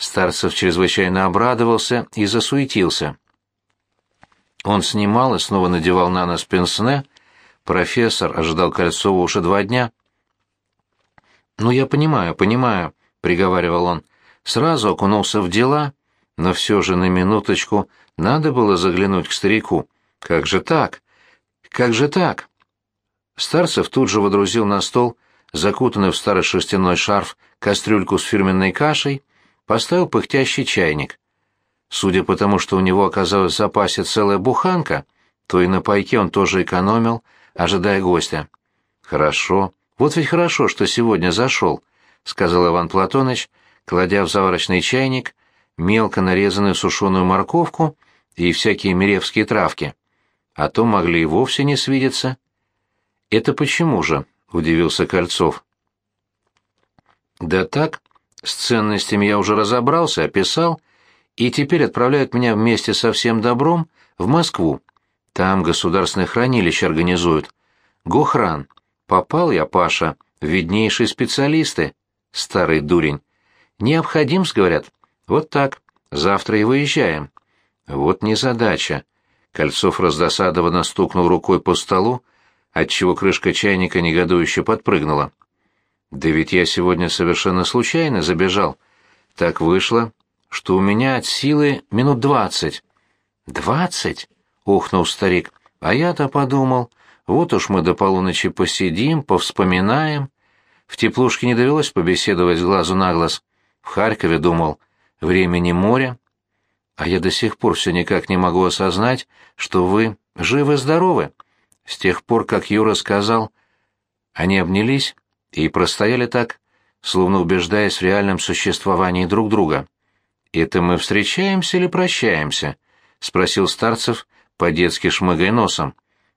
Старцев чрезвычайно обрадовался и засуетился. Он снимал и снова надевал на нос пенсне. Профессор ожидал Кольцова уже два дня. «Ну, я понимаю, понимаю», — приговаривал он. Сразу окунулся в дела, но все же на минуточку надо было заглянуть к старику. «Как же так? Как же так?» Старцев тут же водрузил на стол закутанный в старый шерстяной шарф кастрюльку с фирменной кашей, поставил пыхтящий чайник. Судя по тому, что у него оказалась в запасе целая буханка, то и на пайке он тоже экономил, ожидая гостя. «Хорошо. Вот ведь хорошо, что сегодня зашел», — сказал Иван Платоныч, кладя в заварочный чайник мелко нарезанную сушеную морковку и всякие миревские травки. А то могли и вовсе не свидеться. «Это почему же?» — удивился Кольцов. «Да так, с ценностями я уже разобрался, описал, и теперь отправляют меня вместе со всем добром в Москву. Там государственное хранилище организуют. Гохран. Попал я, Паша, виднейшие специалисты. Старый дурень. Необходимс, говорят. Вот так. Завтра и выезжаем. Вот незадача. Кольцов раздосадованно стукнул рукой по столу, отчего крышка чайника негодующе подпрыгнула. Да ведь я сегодня совершенно случайно забежал. Так вышло, что у меня от силы минут двадцать. Двадцать? ухнул старик. А я-то подумал, вот уж мы до полуночи посидим, повспоминаем. В теплушке не довелось побеседовать с глазу на глаз. В Харькове думал, времени море. А я до сих пор все никак не могу осознать, что вы живы-здоровы. С тех пор, как Юра сказал, они обнялись, и простояли так, словно убеждаясь в реальном существовании друг друга. «Это мы встречаемся или прощаемся?» — спросил Старцев, по-детски шмыгая носом.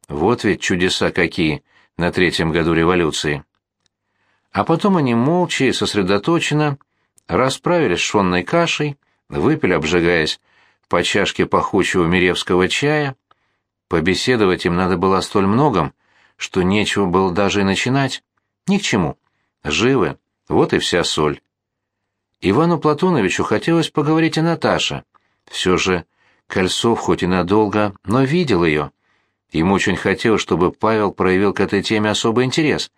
«Вот ведь чудеса какие на третьем году революции». А потом они молча и сосредоточенно расправились с шонной кашей, выпили, обжигаясь, по чашке пахучего миревского чая. Побеседовать им надо было столь многом, что нечего было даже и начинать. Ни к чему. Живы. Вот и вся соль. Ивану Платоновичу хотелось поговорить о Наташе. Все же Кольцов хоть и надолго, но видел ее. Ему очень хотелось, чтобы Павел проявил к этой теме особый интерес.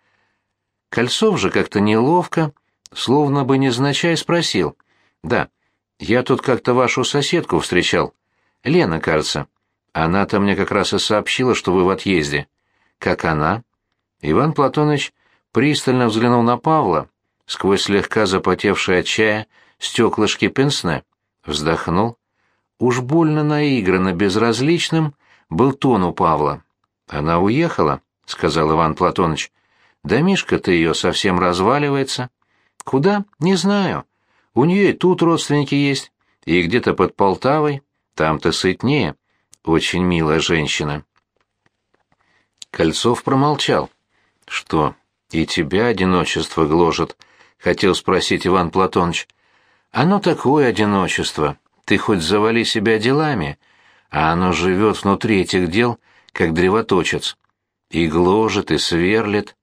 Кольцов же как-то неловко, словно бы незначай спросил. «Да, я тут как-то вашу соседку встречал. Лена, кажется. Она-то мне как раз и сообщила, что вы в отъезде». «Как она?» Иван Платонович пристально взглянул на Павла, сквозь слегка запотевшие от чая стеклышки пенсне, вздохнул. Уж больно наигранно безразличным был тон у Павла. «Она уехала», — сказал Иван Платоныч. «Домишка-то ее совсем разваливается». «Куда? Не знаю. У нее и тут родственники есть, и где-то под Полтавой. Там-то сытнее. Очень милая женщина». Кольцов промолчал. «Что, «И тебя одиночество гложет», — хотел спросить Иван Платоныч. «Оно такое одиночество. Ты хоть завали себя делами, а оно живет внутри этих дел, как древоточец. И гложет, и сверлит.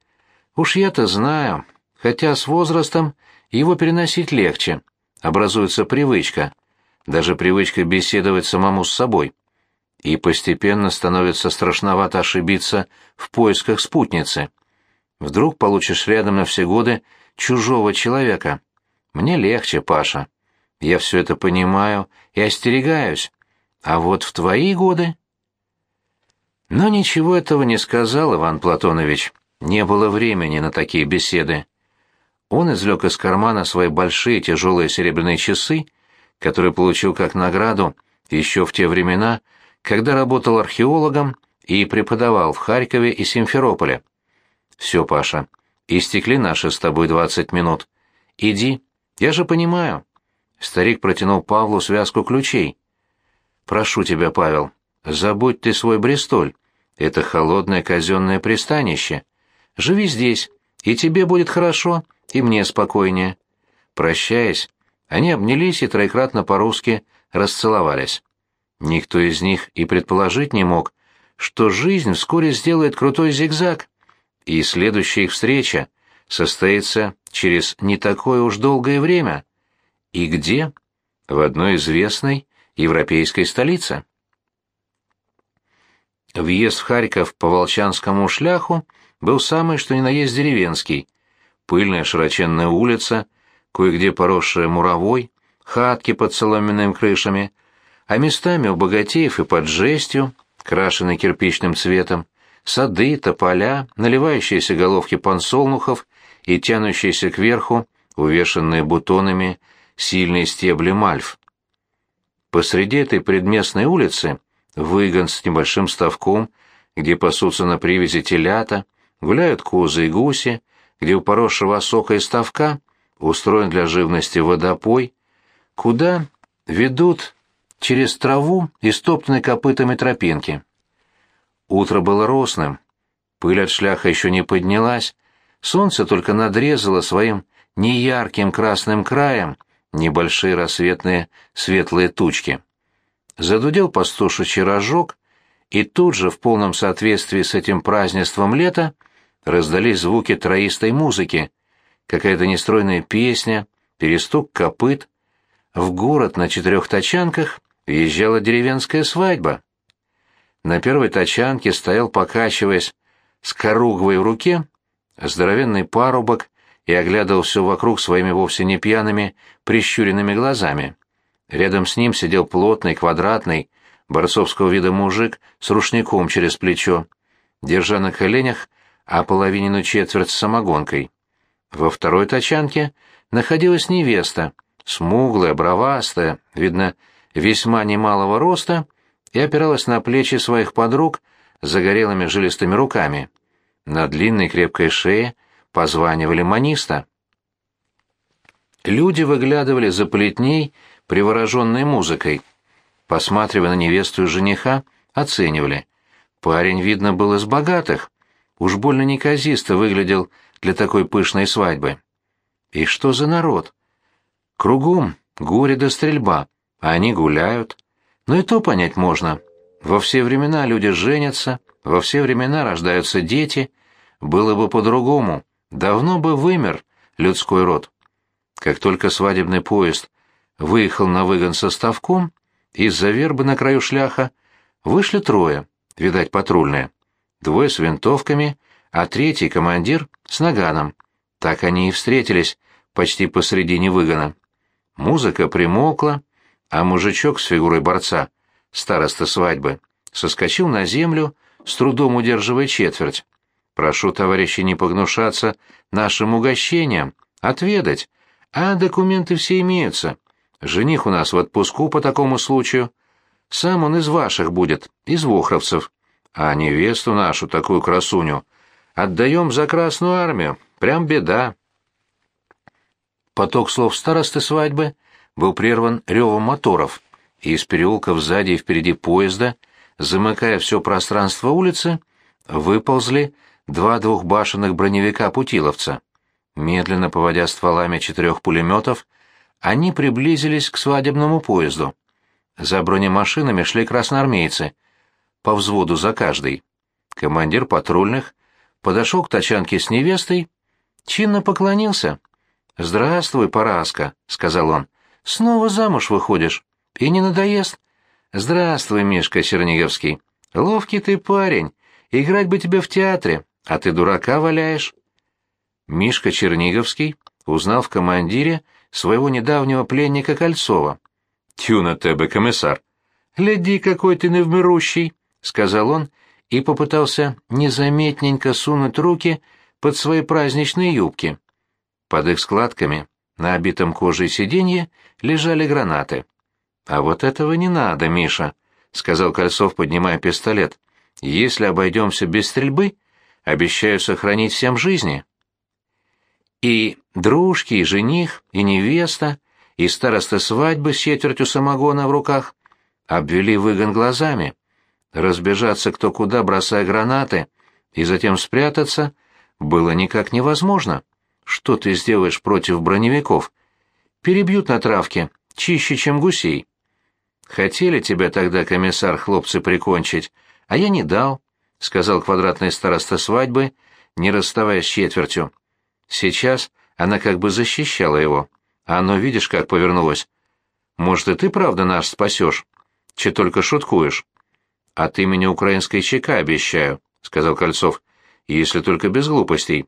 Уж я-то знаю, хотя с возрастом его переносить легче. Образуется привычка, даже привычка беседовать самому с собой. И постепенно становится страшновато ошибиться в поисках спутницы». Вдруг получишь рядом на все годы чужого человека. Мне легче, Паша. Я все это понимаю и остерегаюсь. А вот в твои годы... Но ничего этого не сказал Иван Платонович. Не было времени на такие беседы. Он извлек из кармана свои большие тяжелые серебряные часы, которые получил как награду еще в те времена, когда работал археологом и преподавал в Харькове и Симферополе. «Все, Паша, истекли наши с тобой двадцать минут. Иди, я же понимаю». Старик протянул Павлу связку ключей. «Прошу тебя, Павел, забудь ты свой Бристоль. Это холодное казенное пристанище. Живи здесь, и тебе будет хорошо, и мне спокойнее». Прощаясь, они обнялись и троекратно по-русски расцеловались. Никто из них и предположить не мог, что жизнь вскоре сделает крутой зигзаг и следующая их встреча состоится через не такое уж долгое время. И где? в одной известной европейской столице. Въезд в Харьков по Волчанскому шляху был самый что ни на есть деревенский. Пыльная широченная улица, кое-где поросшая муровой, хатки под соломенными крышами, а местами у богатеев и под жестью, крашенной кирпичным цветом, сады, тополя, наливающиеся головки подсолнухов и тянущиеся кверху, увешанные бутонами, сильные стебли мальв. Посреди этой предместной улицы выгон с небольшим ставком, где пасутся на привязи телята, гуляют козы и гуси, где у поросшего осока и ставка устроен для живности водопой, куда ведут через траву и стоптанные копытами тропинки. Утро было росным, пыль от шляха еще не поднялась, солнце только надрезало своим неярким красным краем небольшие рассветные светлые тучки. Задудел пастушечий рожок, и тут же, в полном соответствии с этим празднеством лета, раздались звуки троистой музыки, какая-то нестройная песня, перестук копыт. В город на четырех тачанках въезжала деревенская свадьба. На первой тачанке стоял, покачиваясь, с коругвой в руке, здоровенный парубок и оглядывал все вокруг своими вовсе не пьяными, прищуренными глазами. Рядом с ним сидел плотный, квадратный, борцовского вида мужик с рушником через плечо, держа на коленях ополовиненную четверть с самогонкой. Во второй тачанке находилась невеста, смуглая, бровастая, видно, весьма немалого роста, и опиралась на плечи своих подруг загорелыми жилистыми руками. На длинной крепкой шее позванивали маниста. Люди выглядывали за плетней, привороженной музыкой. Посматривая на невесту и жениха, оценивали. Парень, видно, был из богатых. Уж больно неказисто выглядел для такой пышной свадьбы. И что за народ? Кругом горе да стрельба, а они гуляют. Но и то понять можно. Во все времена люди женятся, во все времена рождаются дети. Было бы по-другому, давно бы вымер людской род. Как только свадебный поезд выехал на выгон со ставком, из-за вербы на краю шляха вышли трое, видать, патрульные. Двое с винтовками, а третий командир с наганом. Так они и встретились почти посредине выгона. Музыка примолкла, а мужичок с фигурой борца, староста свадьбы, соскочил на землю, с трудом удерживая четверть. «Прошу, товарищи, не погнушаться нашим угощением, отведать, а документы все имеются. Жених у нас в отпуску по такому случаю. Сам он из ваших будет, из вохровцев. А невесту нашу, такую красуню, отдаем за Красную Армию, прям беда». Поток слов старосты свадьбы был прерван ревом моторов, и из переулков сзади и впереди поезда, замыкая все пространство улицы, выползли два двухбашенных броневика путиловца. Медленно поводя стволами четырех пулеметов, они приблизились к свадебному поезду. За бронемашинами шли красноармейцы, по взводу за каждый. Командир патрульных подошел к тачанке с невестой, чинно поклонился. «Здравствуй, Параска», — сказал он. Снова замуж выходишь. И не надоест? Здравствуй, Мишка Черниговский. Ловкий ты парень. Играть бы тебе в театре, а ты дурака валяешь. Мишка Черниговский узнал в командире своего недавнего пленника Кольцова. «Тю на тебе, комиссар!» «Гляди, какой ты невмирущий!» — сказал он и попытался незаметненько сунуть руки под свои праздничные юбки. Под их складками на обитом кожей сиденье лежали гранаты. «А вот этого не надо, Миша», — сказал Кольцов, поднимая пистолет. «Если обойдемся без стрельбы, обещаю сохранить всем жизни». И дружки, и жених, и невеста, и староста свадьбы с четвертью самогона в руках обвели выгон глазами. Разбежаться кто куда, бросая гранаты, и затем спрятаться, было никак невозможно. Что ты сделаешь против броневиков? Перебьют на травке, чище, чем гусей. Хотели тебя тогда, комиссар, хлопцы, прикончить, а я не дал, — сказал квадратный староста свадьбы, не расставаясь с четвертью. Сейчас она как бы защищала его. А оно, видишь, как повернулось. Может, и ты, правда, нас спасешь? Че только шуткуешь. От имени украинской ЧК обещаю, — сказал Кольцов, — если только без глупостей.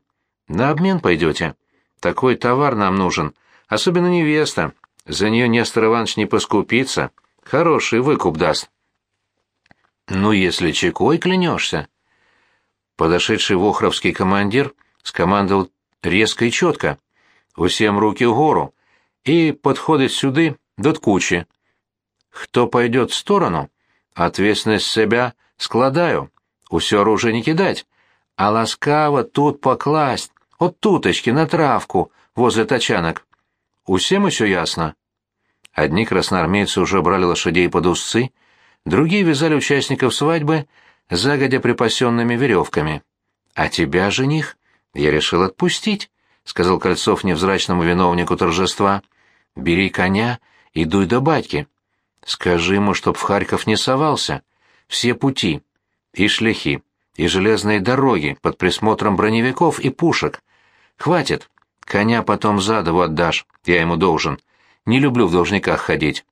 На обмен пойдете. Такой товар нам нужен, особенно невеста. За нее Нестор Иванович не поскупится, хороший выкуп даст. Ну, если чекой клянешься. Подошедший вохровский командир скомандовал резко и четко. Усем руки в гору и подходит сюды до кучи. Кто пойдет в сторону, ответственность себя складаю, усё оружие не кидать, а ласкаво тут покласть, от туточки на травку, возле тачанок. Усем еще ясно? Одни красноармейцы уже брали лошадей под узцы, другие вязали участников свадьбы загодя припасенными веревками. «А тебя, жених, я решил отпустить», — сказал Кольцов невзрачному виновнику торжества. «Бери коня и дуй до батьки. Скажи ему, чтоб в Харьков не совался. Все пути, и шляхи, и железные дороги под присмотром броневиков и пушек. Хватит. Коня потом задову отдашь, я ему должен. Не люблю в должниках ходить».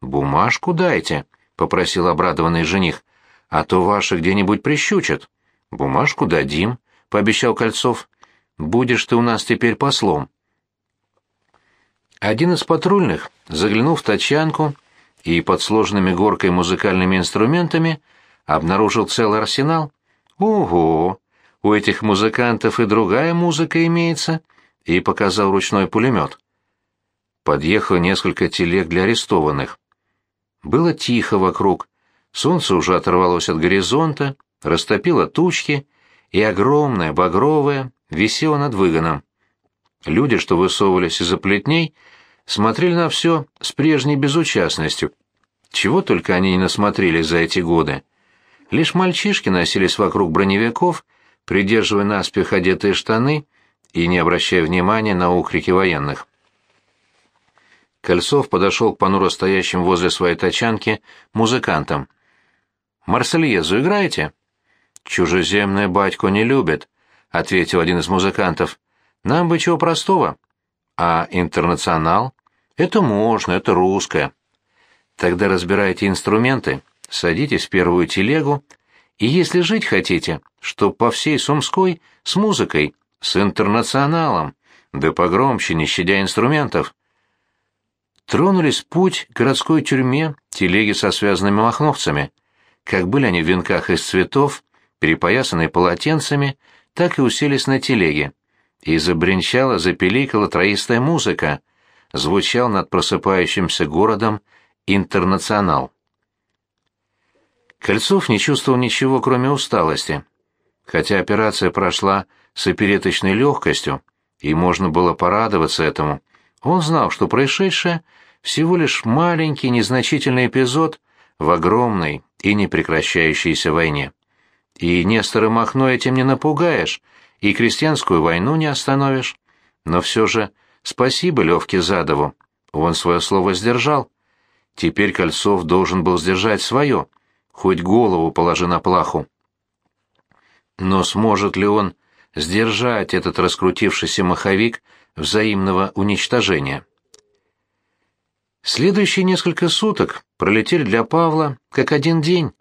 «Бумажку дайте», — попросил обрадованный жених а то ваши где-нибудь прищучат. Бумажку дадим, пообещал Кольцов. Будешь ты у нас теперь послом. Один из патрульных, заглянув в тачанку и под сложенными горкой музыкальными инструментами, обнаружил целый арсенал. Ого! У этих музыкантов и другая музыка имеется, и показал ручной пулемет. Подъехало несколько телег для арестованных. Было тихо вокруг, Солнце уже оторвалось от горизонта, растопило тучки, и огромное, багровое, висело над выгоном. Люди, что высовывались из-за плетней, смотрели на все с прежней безучастностью. Чего только они не насмотрели за эти годы. Лишь мальчишки носились вокруг броневиков, придерживая наспех одетые штаны и не обращая внимания на укрики военных. Кольцов подошел к понуро стоящим возле своей тачанки музыкантам — Марсельезу играете?» «Чужеземное батько не любит», — ответил один из музыкантов. «Нам бы чего простого». «А интернационал?» «Это можно, это русское». «Тогда разбирайте инструменты, садитесь в первую телегу, и если жить хотите, чтоб по всей Сумской с музыкой, с интернационалом, да погромче, не щадя инструментов». Тронулись путь к городской тюрьме телеги со связанными махновцами как были они в венках из цветов, перепоясанные полотенцами, так и уселись на телеге. И забринчала, запеликала троистая музыка. Звучал над просыпающимся городом интернационал. Кольцов не чувствовал ничего, кроме усталости. Хотя операция прошла с опереточной легкостью, и можно было порадоваться этому, он знал, что происшедшее всего лишь маленький незначительный эпизод в огромной и непрекращающейся войне. И Нестора Махно этим не напугаешь, и крестьянскую войну не остановишь. Но все же спасибо Левке Задову, он свое слово сдержал. Теперь Кольцов должен был сдержать свое, хоть голову положи на плаху. Но сможет ли он сдержать этот раскрутившийся маховик взаимного уничтожения? Следующие несколько суток пролетели для Павла как один день.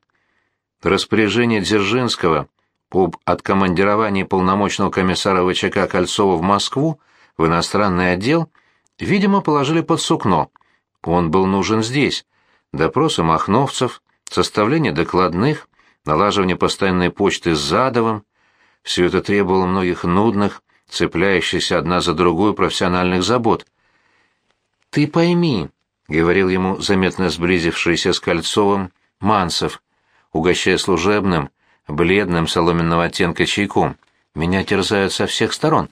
Распоряжение Дзержинского об откомандировании полномочного комиссара ВЧК Кольцова в Москву в иностранный отдел, видимо, положили под сукно. Он был нужен здесь. Допросы махновцев, составление докладных, налаживание постоянной почты с Задовым. Все это требовало многих нудных, цепляющихся одна за другую профессиональных забот. «Ты пойми», говорил ему заметно сблизившийся с Кольцовым Мансов, угощая служебным, бледным соломенного оттенка чайком. «Меня терзают со всех сторон».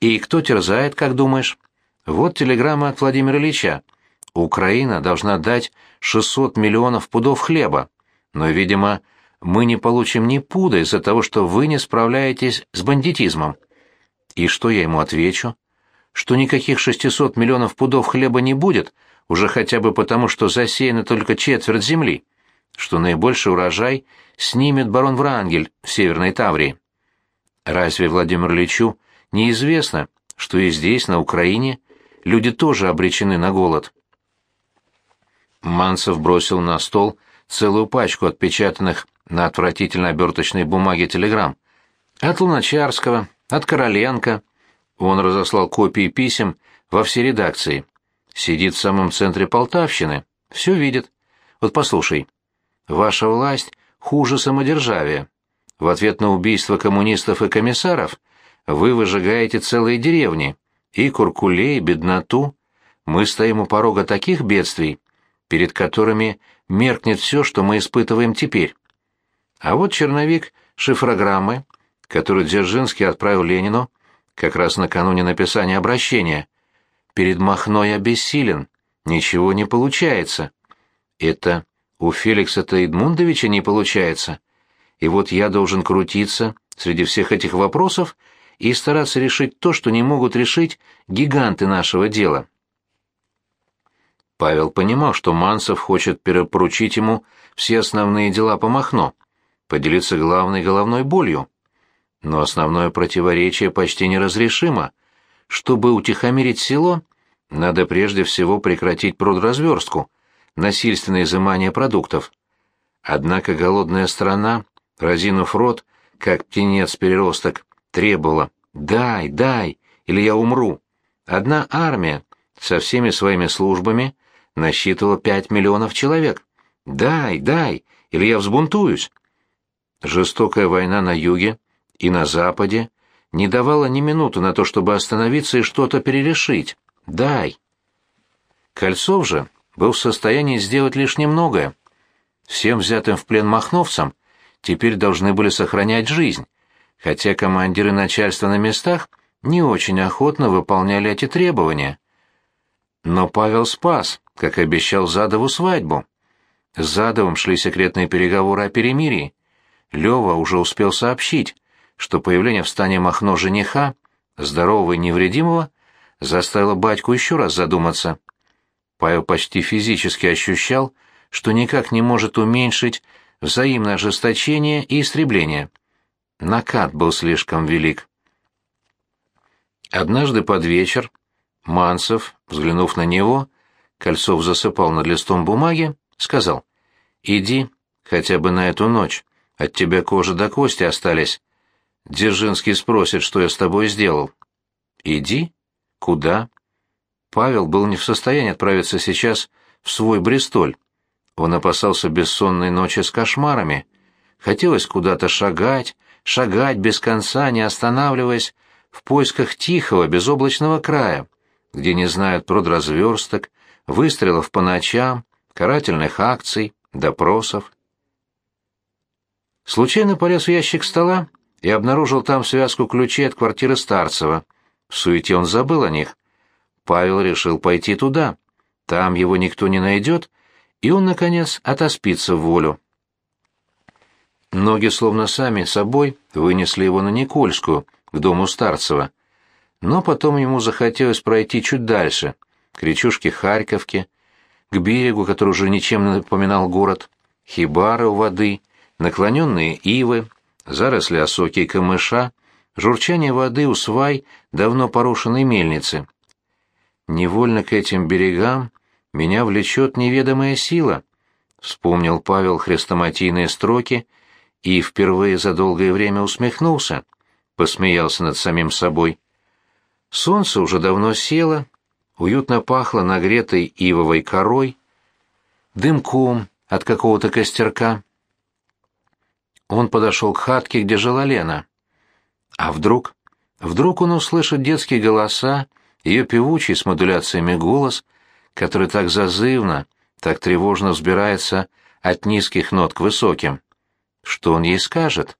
«И кто терзает, как думаешь?» «Вот телеграмма от Владимира Ильича. Украина должна дать 600 миллионов пудов хлеба. Но, видимо, мы не получим ни пуда из-за того, что вы не справляетесь с бандитизмом». И что я ему отвечу? Что никаких 600 миллионов пудов хлеба не будет, уже хотя бы потому, что засеяна только четверть земли, что наибольший урожай снимет барон Врангель в Северной Таврии. Разве Владимиру Ильичу неизвестно, что и здесь, на Украине, люди тоже обречены на голод? Манцев бросил на стол целую пачку отпечатанных на отвратительно оберточной бумаге телеграмм. От Луначарского, от Короленко. Он разослал копии писем во все редакции. Сидит в самом центре Полтавщины, все видит. Вот послушай. Ваша власть хуже самодержавия. В ответ на убийство коммунистов и комиссаров вы выжигаете целые деревни, и Куркуле, и бедноту. Мы стоим у порога таких бедствий, перед которыми меркнет все, что мы испытываем теперь. А вот черновик шифрограммы, которую Дзержинский отправил Ленину как раз накануне написания обращения. Перед Махной обессилен, ничего не получается. Это у Феликса-то Эдмундовича не получается. И вот я должен крутиться среди всех этих вопросов и стараться решить то, что не могут решить гиганты нашего дела. Павел понимал, что Манцев хочет перепоручить ему все основные дела по Махно, поделиться главной головной болью. Но основное противоречие почти неразрешимо. Чтобы утихомирить село, надо прежде всего прекратить продразверстку, насильственное изымание продуктов. Однако голодная страна, разинув рот, как птенец-переросток, требовала «дай, дай, или я умру». Одна армия со всеми своими службами насчитывала пять миллионов человек. «Дай, дай, или я взбунтуюсь». Жестокая война на юге и на западе не давала ни минуты на то, чтобы остановиться и что-то перерешить. «Дай». Кольцов же был в состоянии сделать лишь немногое. Всем взятым в плен махновцам теперь должны были сохранять жизнь, хотя командиры начальства на местах не очень охотно выполняли эти требования. Но Павел спас, как обещал Задову свадьбу. С Задовым шли секретные переговоры о перемирии. Лёва уже успел сообщить, что появление в стане Махно жениха, здорового и невредимого, заставило батьку еще раз задуматься. Павел почти физически ощущал, что никак не может уменьшить взаимное ожесточение и истребление. Накат был слишком велик. Однажды под вечер Манцев, взглянув на него, Кольцов засыпал над листом бумаги, сказал, «Иди, хотя бы на эту ночь, от тебя кожа до кости остались. Дзержинский спросит, что я с тобой сделал». «Иди? Куда?» Павел был не в состоянии отправиться сейчас в свой Бристоль. Он опасался бессонной ночи с кошмарами. Хотелось куда-то шагать, шагать без конца, не останавливаясь, в поисках тихого, безоблачного края, где не знают продразверсток, выстрелов по ночам, карательных акций, допросов. Случайно полез в ящик стола и обнаружил там связку ключей от квартиры Старцева. В суете он забыл о них. Павел решил пойти туда. Там его никто не найдет, и он, наконец, отоспится в волю. Ноги словно сами собой вынесли его на Никольскую, к дому Старцева. Но потом ему захотелось пройти чуть дальше, к речушке Харьковке, к берегу, который уже ничем не напоминал город, хибары у воды, наклоненные ивы, заросли осоки и камыша, журчание воды у свай давно порушенной мельницы. Невольно к этим берегам меня влечет неведомая сила, вспомнил Павел хрестоматийные строки и впервые за долгое время усмехнулся, посмеялся над самим собой. Солнце уже давно село, уютно пахло нагретой ивовой корой, дымком от какого-то костерка. Он подошел к хатке, где жила Лена. А вдруг? Вдруг он услышит детские голоса, ее певучий с модуляциями голос, который так зазывно, так тревожно взбирается от низких нот к высоким. Что он ей скажет?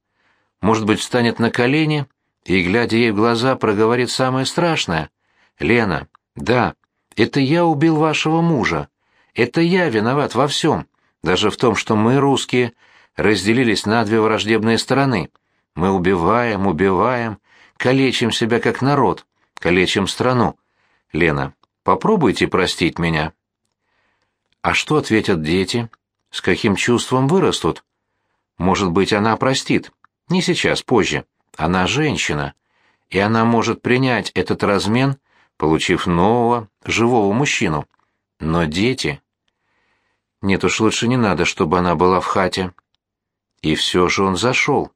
Может быть, встанет на колени и, глядя ей в глаза, проговорит самое страшное? «Лена, да, это я убил вашего мужа. Это я виноват во всем, даже в том, что мы, русские, разделились на две враждебные стороны. Мы убиваем, убиваем, калечим себя как народ, калечим страну. Лена, попробуйте простить меня. А что ответят дети? С каким чувством вырастут? Может быть, она простит. Не сейчас, позже. Она женщина. И она может принять этот размен, получив нового, живого мужчину. Но дети... Нет уж, лучше не надо, чтобы она была в хате. И все же он зашел.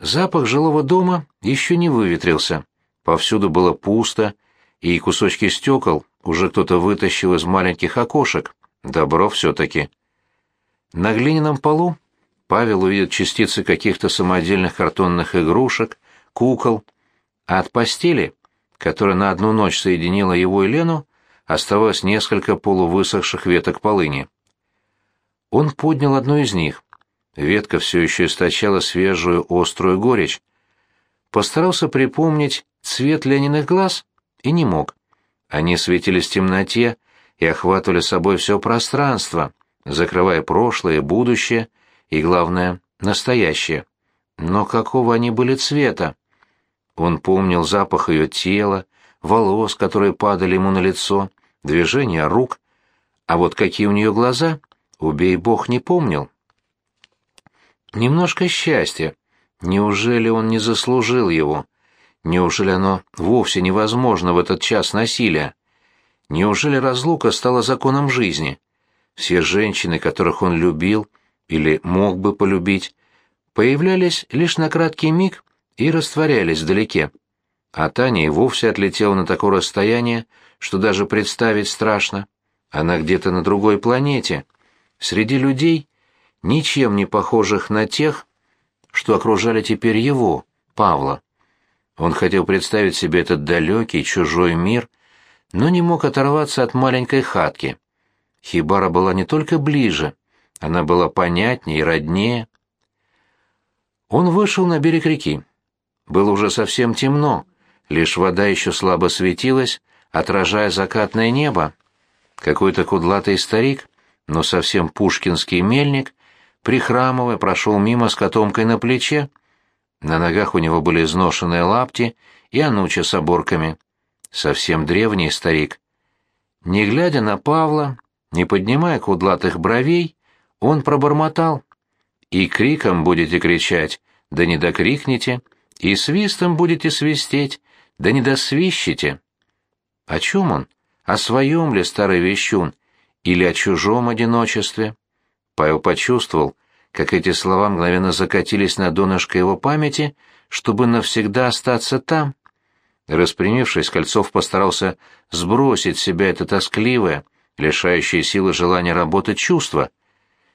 Запах жилого дома еще не выветрился. Повсюду было пусто, и кусочки стекол уже кто-то вытащил из маленьких окошек. Добро все-таки. На глиняном полу Павел увидит частицы каких-то самодельных картонных игрушек, кукол, а от постели, которая на одну ночь соединила его и Лену, оставалось несколько полувысохших веток полыни. Он поднял одну из них. Ветка все еще источала свежую острую горечь. Постарался припомнить цвет Лениных глаз и не мог. Они светились в темноте и охватывали собой все пространство, закрывая прошлое, будущее и, главное, настоящее. Но какого они были цвета? Он помнил запах ее тела, волос, которые падали ему на лицо, движения рук. А вот какие у нее глаза, убей бог, не помнил. Немножко счастья. Неужели он не заслужил его? Неужели оно вовсе невозможно в этот час насилия? Неужели разлука стала законом жизни? Все женщины, которых он любил или мог бы полюбить, появлялись лишь на краткий миг и растворялись вдалеке. А Таня и вовсе отлетела на такое расстояние, что даже представить страшно. Она где-то на другой планете, среди людей, ничем не похожих на тех, что окружали теперь его, Павла. Он хотел представить себе этот далекий, чужой мир, но не мог оторваться от маленькой хатки. Хибара была не только ближе, она была понятнее и роднее. Он вышел на берег реки. Было уже совсем темно, лишь вода еще слабо светилась, отражая закатное небо. Какой-то кудлатый старик, но совсем пушкинский мельник, прихрамывая, прошел мимо с котомкой на плече. На ногах у него были изношенные лапти и ануча с оборками. Совсем древний старик. Не глядя на Павла, не поднимая кудлатых бровей, он пробормотал. «И криком будете кричать, да не докрикните, и свистом будете свистеть, да не досвищите». О чем он? О своем ли старый вещун? Или о чужом одиночестве? Павел почувствовал, как эти слова мгновенно закатились на донышко его памяти, чтобы навсегда остаться там. Распрямившись, Кольцов постарался сбросить с себя это тоскливое, лишающее силы желания работать чувство.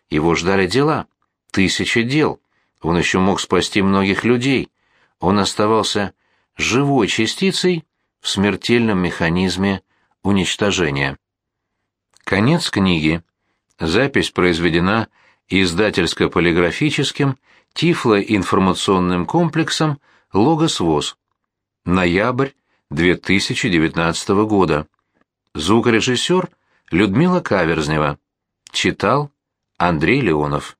Его ждали дела, тысячи дел. Он еще мог спасти многих людей. Он оставался живой частицей в смертельном механизме уничтожения. Конец книги. Запись произведена издательско-полиграфическим тифлоинформационным комплексом «Логос ВОЗ». Ноябрь 2019 года. Звукорежиссер Людмила Каверзнева. Читал Андрей Леонов.